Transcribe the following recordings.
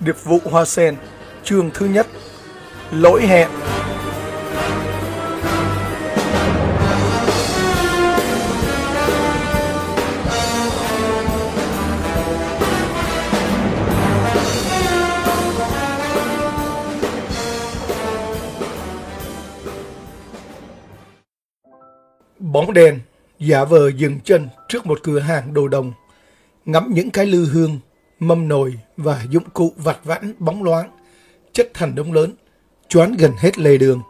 Điệp vụ Hoa Sen, chương thứ nhất, Lỗi hẹn. Bóng đèn giả vờ dừng chân trước một cửa hàng đồ đồng, ngắm những cái lư hương, mâm nồi và dụng cụ vặt vãnh bóng loáng, chất thành đống lớn, choán gần hết lề đường.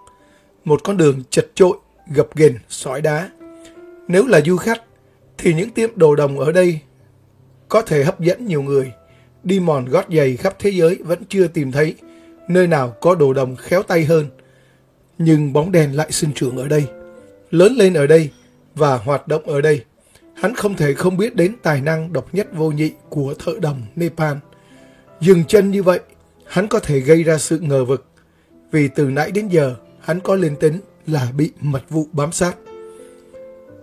Một con đường chật trội, gập ghềnh, sỏi đá. Nếu là du khách, thì những tiệm đồ đồng ở đây có thể hấp dẫn nhiều người. Đi mòn gót giày khắp thế giới vẫn chưa tìm thấy nơi nào có đồ đồng khéo tay hơn. Nhưng bóng đèn lại sinh trưởng ở đây, lớn lên ở đây và hoạt động ở đây. Hắn không thể không biết đến tài năng độc nhất vô nhị của thợ đồng Nepal. Dừng chân như vậy, hắn có thể gây ra sự ngờ vực, vì từ nãy đến giờ hắn có lên tính là bị mật vụ bám sát.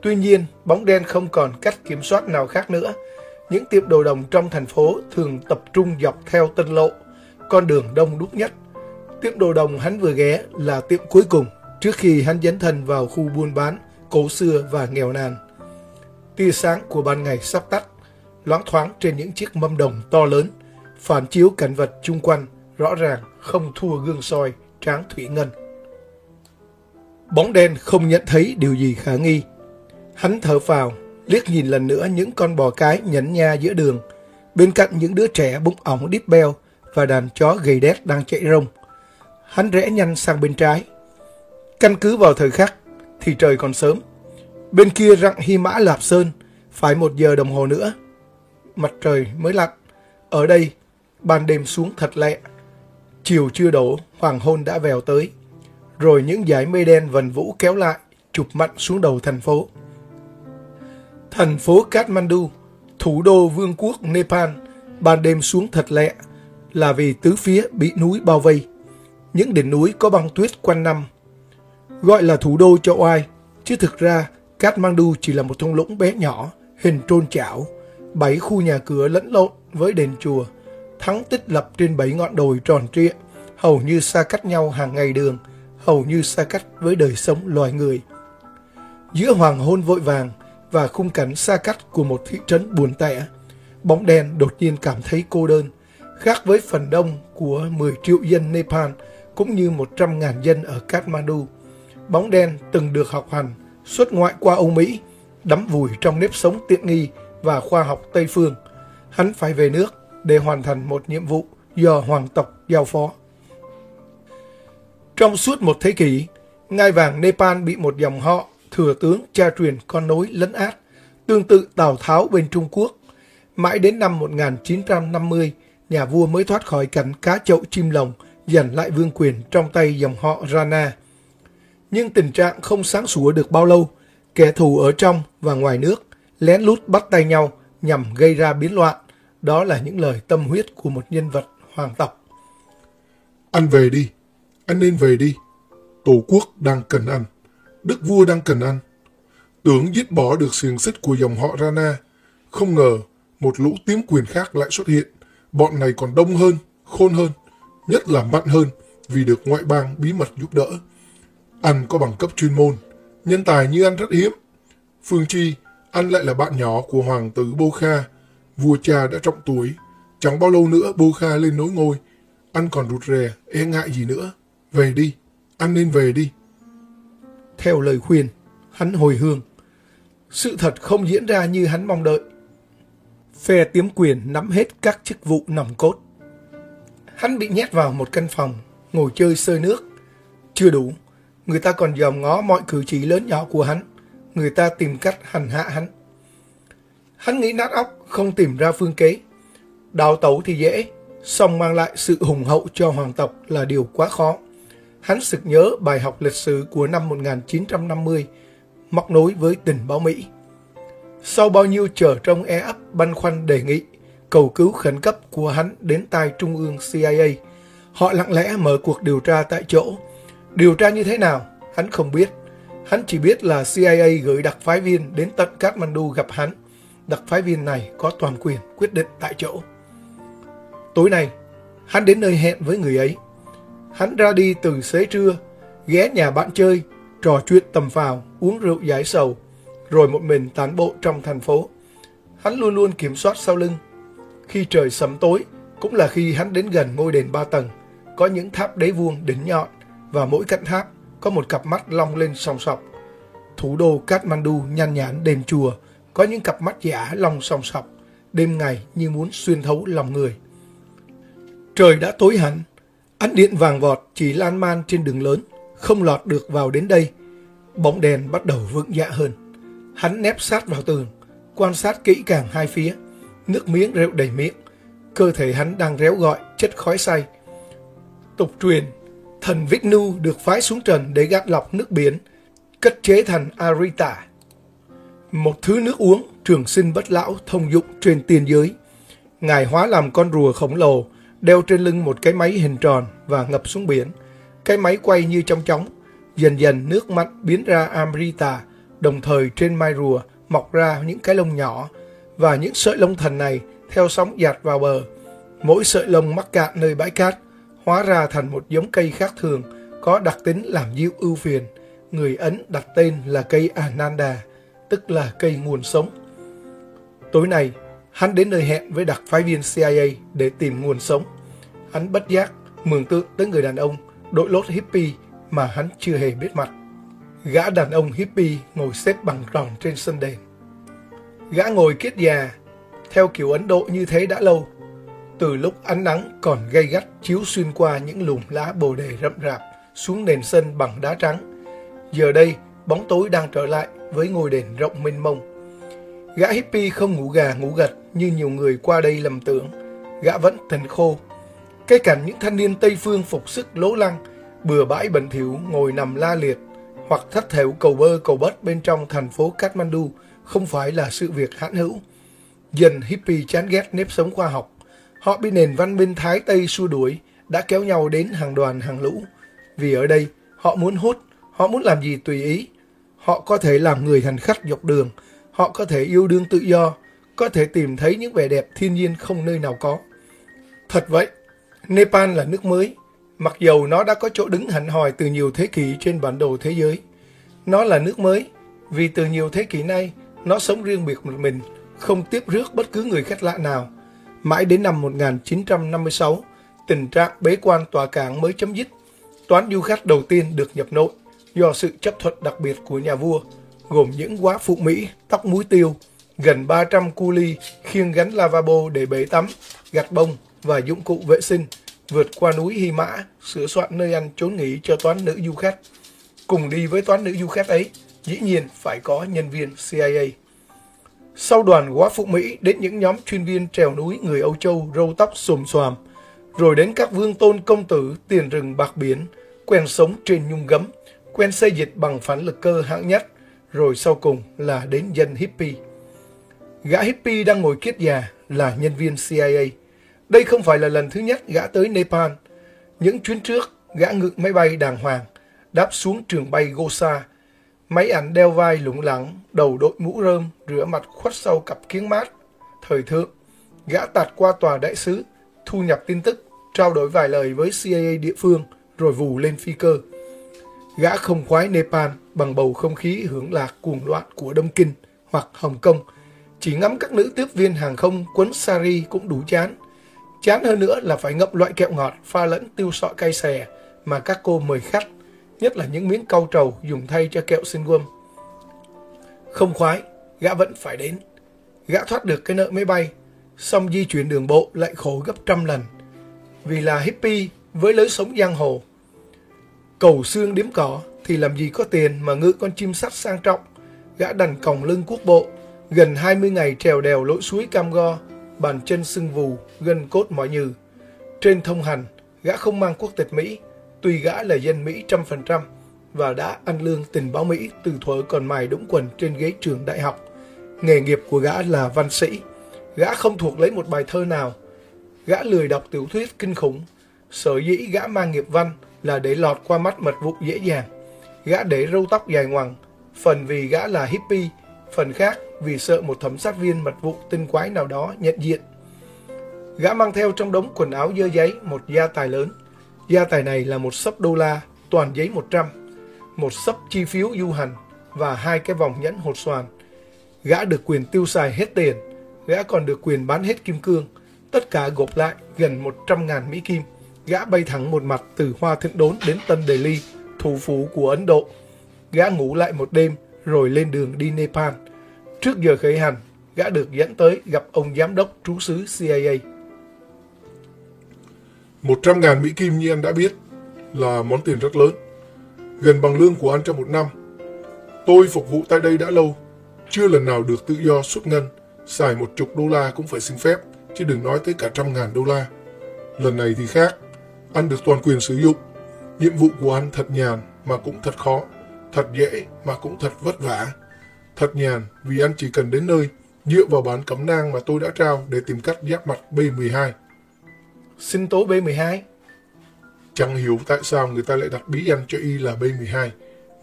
Tuy nhiên, bóng đen không còn cách kiểm soát nào khác nữa. Những tiệm đồ đồng trong thành phố thường tập trung dọc theo tân lộ, con đường đông đúc nhất. Tiệm đồ đồng hắn vừa ghé là tiệm cuối cùng trước khi hắn dấn thân vào khu buôn bán cổ xưa và nghèo nàn. Tia sáng của ban ngày sắp tắt, loáng thoáng trên những chiếc mâm đồng to lớn, phản chiếu cảnh vật chung quanh, rõ ràng không thua gương soi tráng thủy ngân. Bóng đen không nhận thấy điều gì khả nghi. Hắn thở vào liếc nhìn lần nữa những con bò cái nhẫn nha giữa đường, bên cạnh những đứa trẻ bụng ỏng đít beo và đàn chó gầy đét đang chạy rông. Hắn rẽ nhanh sang bên trái. Căn cứ vào thời khắc, thì trời còn sớm. Bên kia rặng Hy Mã Lạp Sơn, phải một giờ đồng hồ nữa. Mặt trời mới lặn. Ở đây, ban đêm xuống thật lẹ. Chiều chưa đổ, hoàng hôn đã vèo tới. Rồi những dải mây đen vần vũ kéo lại, chụp mặn xuống đầu thành phố. Thành phố Kathmandu, thủ đô vương quốc Nepal, ban đêm xuống thật lẹ, là vì tứ phía bị núi bao vây. Những đỉnh núi có băng tuyết quanh năm gọi là thủ đô cho oai, chứ thực ra Kathmandu chỉ là một thung lũng bé nhỏ, hình trôn chảo, bảy khu nhà cửa lẫn lộn với đền chùa, thắng tích lập trên bảy ngọn đồi tròn trịa, hầu như xa cách nhau hàng ngày đường, hầu như xa cách với đời sống loài người. Giữa hoàng hôn vội vàng và khung cảnh xa cách của một thị trấn buồn tẻ, bóng đen đột nhiên cảm thấy cô đơn, khác với phần đông của 10 triệu dân Nepal cũng như 100.000 dân ở Kathmandu bóng đen từng được học hành, xuất ngoại qua Âu Mỹ, đắm vùi trong nếp sống tiện nghi và khoa học Tây Phương. Hắn phải về nước để hoàn thành một nhiệm vụ do hoàng tộc giao phó. Trong suốt một thế kỷ, ngai vàng Nepal bị một dòng họ thừa tướng cha truyền con nối lấn át, tương tự Tào Tháo bên Trung Quốc. Mãi đến năm 1950, nhà vua mới thoát khỏi cảnh cá chậu chim lồng, giành lại vương quyền trong tay dòng họ Rana nhưng tình trạng không sáng sủa được bao lâu. Kẻ thù ở trong và ngoài nước lén lút bắt tay nhau nhằm gây ra biến loạn. Đó là những lời tâm huyết của một nhân vật hoàng tộc. Anh về đi, anh nên về đi. Tổ quốc đang cần anh, đức vua đang cần anh. Tưởng giết bỏ được xiềng xích của dòng họ Rana. Không ngờ một lũ tiếm quyền khác lại xuất hiện. Bọn này còn đông hơn, khôn hơn, nhất là mạnh hơn vì được ngoại bang bí mật giúp đỡ. Anh có bằng cấp chuyên môn, nhân tài như anh rất hiếm. Phương Chi, anh lại là bạn nhỏ của hoàng tử Bô Kha. Vua cha đã trọng tuổi, chẳng bao lâu nữa Bô Kha lên nối ngôi. Anh còn rụt rè, e ngại gì nữa. Về đi, anh nên về đi. Theo lời khuyên, hắn hồi hương. Sự thật không diễn ra như hắn mong đợi. Phe tiếm quyền nắm hết các chức vụ nòng cốt. Hắn bị nhét vào một căn phòng, ngồi chơi sơi nước. Chưa đủ, Người ta còn dòm ngó mọi cử chỉ lớn nhỏ của hắn. Người ta tìm cách hành hạ hắn. Hắn nghĩ nát óc, không tìm ra phương kế. Đào tẩu thì dễ, song mang lại sự hùng hậu cho hoàng tộc là điều quá khó. Hắn sực nhớ bài học lịch sử của năm 1950, móc nối với tình báo Mỹ. Sau bao nhiêu trở trong e ấp băn khoăn đề nghị, cầu cứu khẩn cấp của hắn đến tai Trung ương CIA, họ lặng lẽ mở cuộc điều tra tại chỗ. Điều tra như thế nào, hắn không biết. Hắn chỉ biết là CIA gửi đặc phái viên đến tận Kathmandu gặp hắn. Đặc phái viên này có toàn quyền quyết định tại chỗ. Tối nay, hắn đến nơi hẹn với người ấy. Hắn ra đi từ xế trưa, ghé nhà bạn chơi, trò chuyện tầm phào, uống rượu giải sầu, rồi một mình tán bộ trong thành phố. Hắn luôn luôn kiểm soát sau lưng. Khi trời sầm tối, cũng là khi hắn đến gần ngôi đền ba tầng, có những tháp đế vuông đỉnh nhọn, và mỗi cạnh tháp có một cặp mắt long lên song sọc. Thủ đô Kathmandu nhan nhản đền chùa, có những cặp mắt giả long song sọc, đêm ngày như muốn xuyên thấu lòng người. Trời đã tối hẳn, ánh điện vàng vọt chỉ lan man trên đường lớn, không lọt được vào đến đây. Bóng đèn bắt đầu vững dạ hơn. Hắn nép sát vào tường, quan sát kỹ càng hai phía, nước miếng rượu đầy miệng. Cơ thể hắn đang réo gọi chất khói say. Tục truyền, thần Vishnu được phái xuống trần để gạt lọc nước biển, cất chế thành Arita. Một thứ nước uống trường sinh bất lão thông dụng trên tiên giới. Ngài hóa làm con rùa khổng lồ, đeo trên lưng một cái máy hình tròn và ngập xuống biển. Cái máy quay như trong chóng, dần dần nước mặn biến ra Amrita, đồng thời trên mai rùa mọc ra những cái lông nhỏ, và những sợi lông thần này theo sóng dạt vào bờ. Mỗi sợi lông mắc cạn nơi bãi cát, hóa ra thành một giống cây khác thường, có đặc tính làm dịu ưu phiền. Người Ấn đặt tên là cây Ananda, tức là cây nguồn sống. Tối nay, hắn đến nơi hẹn với đặc phái viên CIA để tìm nguồn sống. Hắn bất giác mường tượng tới người đàn ông đội lốt hippie mà hắn chưa hề biết mặt. Gã đàn ông hippie ngồi xếp bằng tròn trên sân đền. Gã ngồi kiết già, theo kiểu Ấn Độ như thế đã lâu. Từ lúc ánh nắng còn gay gắt chiếu xuyên qua những lùm lá bồ đề rậm rạp xuống nền sân bằng đá trắng. Giờ đây, bóng tối đang trở lại với ngôi đền rộng mênh mông. Gã hippie không ngủ gà ngủ gật như nhiều người qua đây lầm tưởng. Gã vẫn thần khô. Cái cảnh những thanh niên Tây Phương phục sức lố lăng, bừa bãi bẩn thỉu ngồi nằm la liệt hoặc thất thểu cầu bơ cầu bất bên trong thành phố Kathmandu không phải là sự việc hãn hữu. Dần hippie chán ghét nếp sống khoa học. Họ bị nền văn minh Thái Tây xua đuổi, đã kéo nhau đến hàng đoàn hàng lũ. Vì ở đây, họ muốn hút, họ muốn làm gì tùy ý. Họ có thể làm người hành khách dọc đường, họ có thể yêu đương tự do, có thể tìm thấy những vẻ đẹp thiên nhiên không nơi nào có. Thật vậy, Nepal là nước mới, mặc dầu nó đã có chỗ đứng hẳn hòi từ nhiều thế kỷ trên bản đồ thế giới. Nó là nước mới, vì từ nhiều thế kỷ nay, nó sống riêng biệt một mình, không tiếp rước bất cứ người khách lạ nào. Mãi đến năm 1956, tình trạng bế quan tòa cảng mới chấm dứt. Toán du khách đầu tiên được nhập nội do sự chấp thuận đặc biệt của nhà vua, gồm những quá phụ Mỹ, tóc muối tiêu, gần 300 cu ly khiêng gánh lavabo để bể tắm, gạt bông và dụng cụ vệ sinh, vượt qua núi Hy Mã, sửa soạn nơi ăn trốn nghỉ cho toán nữ du khách. Cùng đi với toán nữ du khách ấy, dĩ nhiên phải có nhân viên CIA. Sau đoàn quá phụ Mỹ đến những nhóm chuyên viên trèo núi người Âu Châu râu tóc xồm xoàm, rồi đến các vương tôn công tử tiền rừng bạc biển, quen sống trên nhung gấm, quen xây dịch bằng phản lực cơ hạng nhất, rồi sau cùng là đến dân hippie. Gã hippie đang ngồi kiết già là nhân viên CIA. Đây không phải là lần thứ nhất gã tới Nepal. Những chuyến trước, gã ngự máy bay đàng hoàng, đáp xuống trường bay Gosa. Máy ảnh đeo vai lủng lẳng, đầu đội mũ rơm, rửa mặt khuất sau cặp kiếng mát. Thời thượng, gã tạt qua tòa đại sứ, thu nhập tin tức, trao đổi vài lời với CIA địa phương, rồi vù lên phi cơ. Gã không khoái Nepal bằng bầu không khí hưởng lạc cuồng loạn của Đông Kinh hoặc Hồng Kông. Chỉ ngắm các nữ tiếp viên hàng không quấn sari cũng đủ chán. Chán hơn nữa là phải ngậm loại kẹo ngọt pha lẫn tiêu sọ cay xè mà các cô mời khách, nhất là những miếng cau trầu dùng thay cho kẹo sinh gum. Không khoái, gã vẫn phải đến. Gã thoát được cái nợ máy bay, xong di chuyển đường bộ lại khổ gấp trăm lần. Vì là hippie với lối sống giang hồ, Cầu xương điếm cỏ thì làm gì có tiền mà ngự con chim sắt sang trọng. Gã đành còng lưng quốc bộ, gần 20 ngày trèo đèo lội suối cam go, bàn chân sưng vù, gân cốt mỏi nhừ. Trên thông hành, gã không mang quốc tịch Mỹ, tuy gã là dân Mỹ trăm phần trăm và đã ăn lương tình báo Mỹ từ thuở còn mài đũng quần trên ghế trường đại học. Nghề nghiệp của gã là văn sĩ. Gã không thuộc lấy một bài thơ nào. Gã lười đọc tiểu thuyết kinh khủng. Sở dĩ gã mang nghiệp văn là để lọt qua mắt mật vụ dễ dàng. Gã để râu tóc dài ngoằng, phần vì gã là hippie, phần khác vì sợ một thẩm sát viên mật vụ tinh quái nào đó nhận diện. Gã mang theo trong đống quần áo dơ giấy một gia tài lớn. Gia tài này là một sấp đô la, toàn giấy 100, một sấp chi phiếu du hành và hai cái vòng nhẫn hột xoàn. Gã được quyền tiêu xài hết tiền, gã còn được quyền bán hết kim cương, tất cả gộp lại gần 100.000 Mỹ Kim. Gã bay thẳng một mặt từ Hoa Thịnh Đốn đến Tân Delhi, thủ phủ của Ấn Độ. Gã ngủ lại một đêm rồi lên đường đi Nepal. Trước giờ khởi hành, gã được dẫn tới gặp ông giám đốc trú xứ CIA. 100.000 Mỹ Kim như anh đã biết là món tiền rất lớn, gần bằng lương của anh trong một năm. Tôi phục vụ tại đây đã lâu, chưa lần nào được tự do xuất ngân, xài một chục đô la cũng phải xin phép, chứ đừng nói tới cả trăm ngàn đô la. Lần này thì khác, anh được toàn quyền sử dụng. Nhiệm vụ của anh thật nhàn mà cũng thật khó, thật dễ mà cũng thật vất vả. Thật nhàn vì anh chỉ cần đến nơi, dựa vào bản cấm nang mà tôi đã trao để tìm cách giáp mặt B12. Sinh tố B12 Chẳng hiểu tại sao người ta lại đặt bí danh cho y là B12,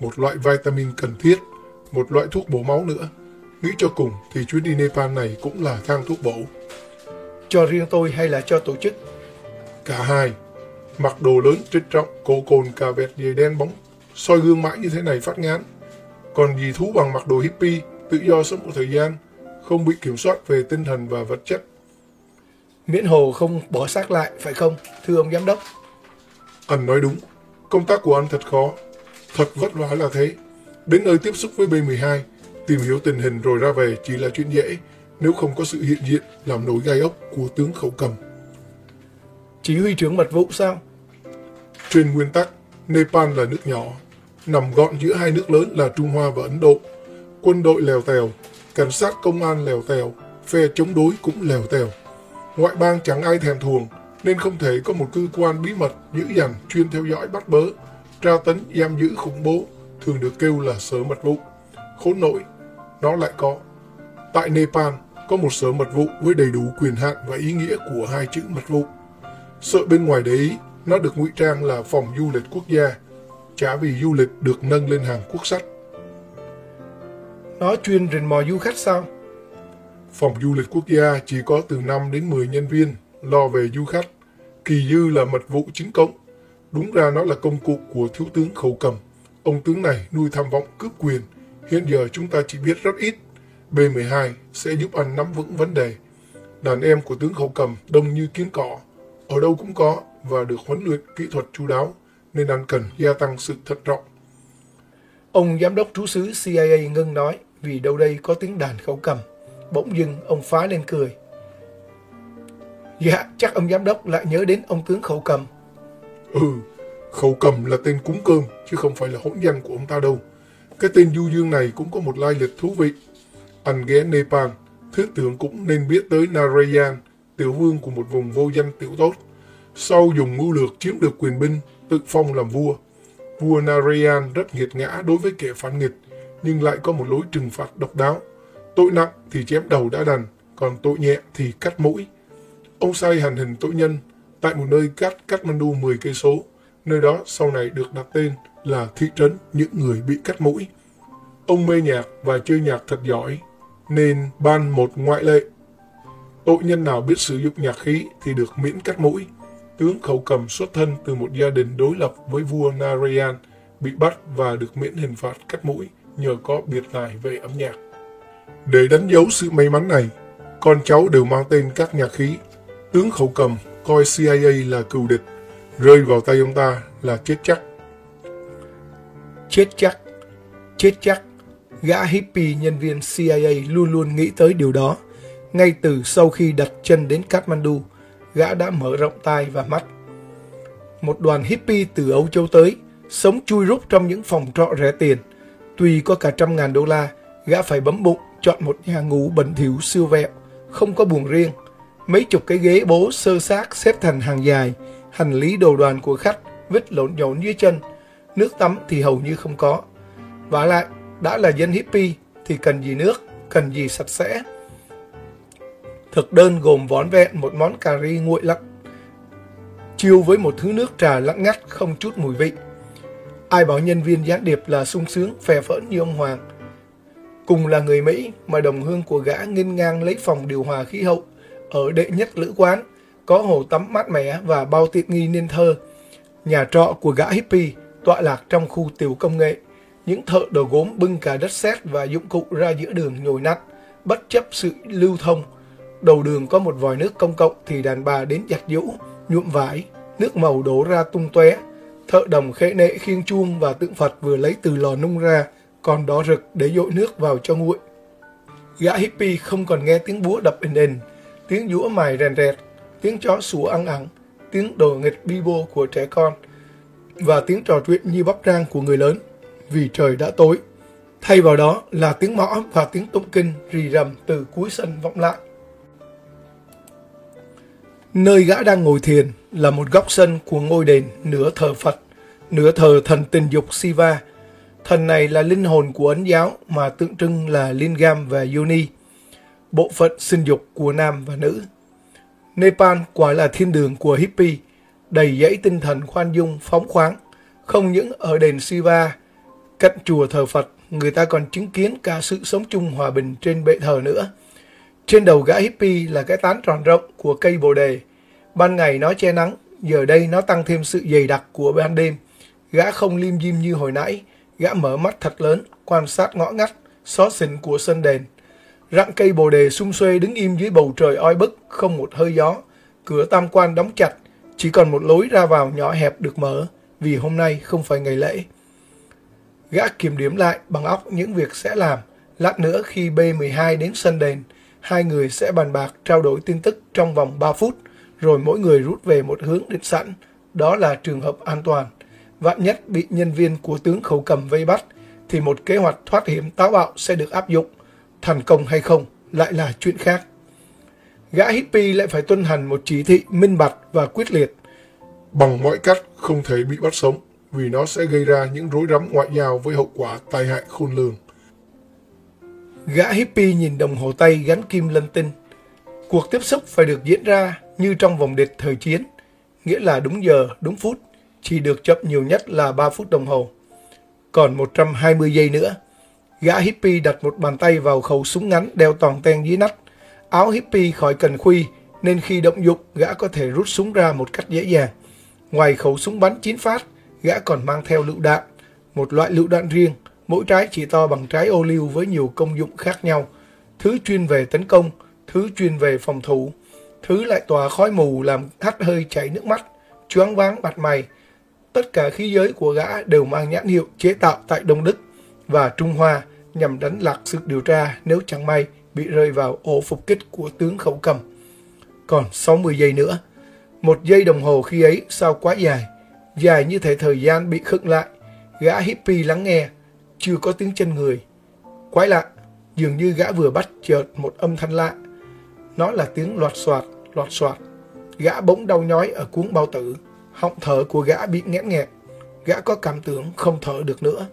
một loại vitamin cần thiết, một loại thuốc bổ máu nữa. Nghĩ cho cùng thì chuyến đi Nepal này cũng là thang thuốc bổ. Cho riêng tôi hay là cho tổ chức? Cả hai. Mặc đồ lớn trích trọng, cổ cồn cà vẹt dày đen bóng, soi gương mãi như thế này phát ngán. Còn gì thú bằng mặc đồ hippie, tự do sống một thời gian, không bị kiểm soát về tinh thần và vật chất. Miễn hồ không bỏ xác lại, phải không, thưa ông giám đốc? Anh nói đúng, công tác của anh thật khó, thật vất vả là thế. Đến nơi tiếp xúc với B12, tìm hiểu tình hình rồi ra về chỉ là chuyện dễ, nếu không có sự hiện diện làm nổi gai ốc của tướng khẩu cầm. Chỉ huy trưởng mật vụ sao? Trên nguyên tắc, Nepal là nước nhỏ, nằm gọn giữa hai nước lớn là Trung Hoa và Ấn Độ. Quân đội lèo tèo, cảnh sát công an lèo tèo, phe chống đối cũng lèo tèo. Ngoại bang chẳng ai thèm thuồng, nên không thể có một cơ quan bí mật dữ dằn chuyên theo dõi bắt bớ, tra tấn, giam giữ khủng bố, thường được kêu là sở mật vụ. Khốn nội, nó lại có. Tại Nepal, có một sở mật vụ với đầy đủ quyền hạn và ý nghĩa của hai chữ mật vụ. Sợ bên ngoài đấy, nó được ngụy trang là phòng du lịch quốc gia, chả vì du lịch được nâng lên hàng quốc sách. Nó chuyên rình mò du khách sao? Phòng du lịch quốc gia chỉ có từ 5 đến 10 nhân viên lo về du khách. Kỳ dư là mật vụ chính cộng. Đúng ra nó là công cụ của thiếu tướng khẩu cầm. Ông tướng này nuôi tham vọng cướp quyền. Hiện giờ chúng ta chỉ biết rất ít. B12 sẽ giúp anh nắm vững vấn đề. Đàn em của tướng khẩu cầm đông như kiến cỏ. Ở đâu cũng có và được huấn luyện kỹ thuật chú đáo, nên anh cần gia tăng sự thận trọng. Ông giám đốc trú sứ CIA ngưng nói, vì đâu đây có tiếng đàn khẩu cầm. Bỗng dưng ông phá lên cười. Dạ, chắc ông giám đốc lại nhớ đến ông tướng khẩu cầm. Ừ, khẩu cầm là tên cúng cơm, chứ không phải là hỗn danh của ông ta đâu. Cái tên Du Dương này cũng có một lai lịch thú vị. Anh ghé Nepal, thứ tưởng cũng nên biết tới Narayan, tiểu vương của một vùng vô danh tiểu tốt. Sau dùng mưu lược chiếm được quyền binh, tự phong làm vua. Vua Narayan rất nghiệt ngã đối với kẻ phản nghịch, nhưng lại có một lối trừng phạt độc đáo. Tội nặng thì chém đầu đã đành, còn tội nhẹ thì cắt mũi. Ông sai hành hình tội nhân tại một nơi cách Kathmandu 10 cây số. Nơi đó sau này được đặt tên là thị trấn những người bị cắt mũi. Ông mê nhạc và chơi nhạc thật giỏi, nên ban một ngoại lệ. Tội nhân nào biết sử dụng nhạc khí thì được miễn cắt mũi. Tướng khẩu cầm xuất thân từ một gia đình đối lập với vua Narayan, bị bắt và được miễn hình phạt cắt mũi nhờ có biệt tài về âm nhạc. Để đánh dấu sự may mắn này, con cháu đều mang tên các nhà khí Tướng khẩu cầm coi CIA là cừu địch, rơi vào tay ông ta là chết chắc. Chết chắc, chết chắc. Gã hippie nhân viên CIA luôn luôn nghĩ tới điều đó. Ngay từ sau khi đặt chân đến Kathmandu, gã đã mở rộng tai và mắt. Một đoàn hippie từ Âu Châu tới, sống chui rút trong những phòng trọ rẻ tiền. Tuy có cả trăm ngàn đô la, gã phải bấm bụng chọn một nhà ngủ bẩn thỉu siêu vẹo, không có buồng riêng, Mấy chục cái ghế bố sơ xác xếp thành hàng dài, hành lý đồ đoàn của khách vứt lộn nhộn dưới chân, nước tắm thì hầu như không có. Và lại, đã là dân hippie thì cần gì nước, cần gì sạch sẽ. Thực đơn gồm vón vẹn một món cà ri nguội lạnh, chiêu với một thứ nước trà lặng ngắt không chút mùi vị. Ai bảo nhân viên gián điệp là sung sướng, phè phỡn như ông Hoàng. Cùng là người Mỹ mà đồng hương của gã nghênh ngang lấy phòng điều hòa khí hậu ở đệ nhất lữ quán, có hồ tắm mát mẻ và bao tiện nghi nên thơ. Nhà trọ của gã hippie tọa lạc trong khu tiểu công nghệ. Những thợ đồ gốm bưng cả đất sét và dụng cụ ra giữa đường nhồi nát, bất chấp sự lưu thông. Đầu đường có một vòi nước công cộng thì đàn bà đến giặt giũ, nhuộm vải, nước màu đổ ra tung tóe. Thợ đồng khẽ nệ khiêng chuông và tượng Phật vừa lấy từ lò nung ra, còn đỏ rực để dội nước vào cho nguội. Gã hippie không còn nghe tiếng búa đập ình ình, tiếng dũa mài rèn rẹt, tiếng chó sủa ăn ẳng, tiếng đồ nghịch bi bô của trẻ con và tiếng trò chuyện như bắp rang của người lớn vì trời đã tối. Thay vào đó là tiếng mõ và tiếng tụng kinh rì rầm từ cuối sân vọng lại. Nơi gã đang ngồi thiền là một góc sân của ngôi đền nửa thờ Phật, nửa thờ thần tình dục Siva. Thần này là linh hồn của Ấn giáo mà tượng trưng là Lingam và Yoni, bộ phận sinh dục của nam và nữ. Nepal quả là thiên đường của hippie, đầy dẫy tinh thần khoan dung, phóng khoáng. Không những ở đền Siva, cạnh chùa thờ Phật, người ta còn chứng kiến cả sự sống chung hòa bình trên bệ thờ nữa. Trên đầu gã hippie là cái tán tròn rộng của cây bồ đề. Ban ngày nó che nắng, giờ đây nó tăng thêm sự dày đặc của ban đêm. Gã không lim dim như hồi nãy, gã mở mắt thật lớn, quan sát ngõ ngách, xó xỉnh của sân đền. Rặng cây bồ đề sung xuê đứng im dưới bầu trời oi bức, không một hơi gió. Cửa tam quan đóng chặt, chỉ còn một lối ra vào nhỏ hẹp được mở, vì hôm nay không phải ngày lễ. Gã kiểm điểm lại bằng óc những việc sẽ làm. Lát nữa khi B12 đến sân đền, hai người sẽ bàn bạc trao đổi tin tức trong vòng 3 phút, rồi mỗi người rút về một hướng định sẵn. Đó là trường hợp an toàn. Vạn nhất bị nhân viên của tướng khẩu cầm vây bắt, thì một kế hoạch thoát hiểm táo bạo sẽ được áp dụng. Thành công hay không lại là chuyện khác. Gã hippie lại phải tuân hành một chỉ thị minh bạch và quyết liệt. Bằng mọi cách không thể bị bắt sống, vì nó sẽ gây ra những rối rắm ngoại giao với hậu quả tai hại khôn lường. Gã hippie nhìn đồng hồ tay gắn kim lân tinh. Cuộc tiếp xúc phải được diễn ra như trong vòng địch thời chiến, nghĩa là đúng giờ, đúng phút, chỉ được chậm nhiều nhất là 3 phút đồng hồ. Còn 120 giây nữa, gã hippie đặt một bàn tay vào khẩu súng ngắn đeo toàn ten dưới nách. Áo hippie khỏi cần khuy, nên khi động dục gã có thể rút súng ra một cách dễ dàng. Ngoài khẩu súng bắn 9 phát, gã còn mang theo lựu đạn, một loại lựu đạn riêng, mỗi trái chỉ to bằng trái ô liu với nhiều công dụng khác nhau. Thứ chuyên về tấn công, thứ chuyên về phòng thủ, thứ lại tỏa khói mù làm hắt hơi chảy nước mắt, choáng váng mặt mày. Tất cả khí giới của gã đều mang nhãn hiệu chế tạo tại Đông Đức và Trung Hoa nhằm đánh lạc sự điều tra nếu chẳng may bị rơi vào ổ phục kích của tướng khẩu cầm. Còn 60 giây nữa. Một giây đồng hồ khi ấy sao quá dài. Dài như thể thời gian bị khựng lại. Gã hippie lắng nghe. Chưa có tiếng chân người. Quái lạ. Dường như gã vừa bắt chợt một âm thanh lạ. Nó là tiếng loạt soạt, loạt soạt. Gã bỗng đau nhói ở cuốn bao tử. Họng thở của gã bị nghẽn nghẹt. Gã có cảm tưởng không thở được nữa.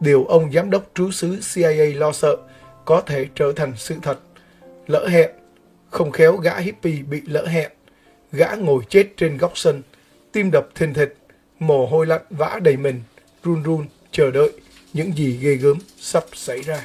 Điều ông giám đốc trú xứ CIA lo sợ có thể trở thành sự thật. Lỡ hẹn. Không khéo gã hippie bị lỡ hẹn. Gã ngồi chết trên góc sân. Tim đập thình thịch. Mồ hôi lạnh vã đầy mình. Run run, chờ đợi những gì ghê gớm sắp xảy ra.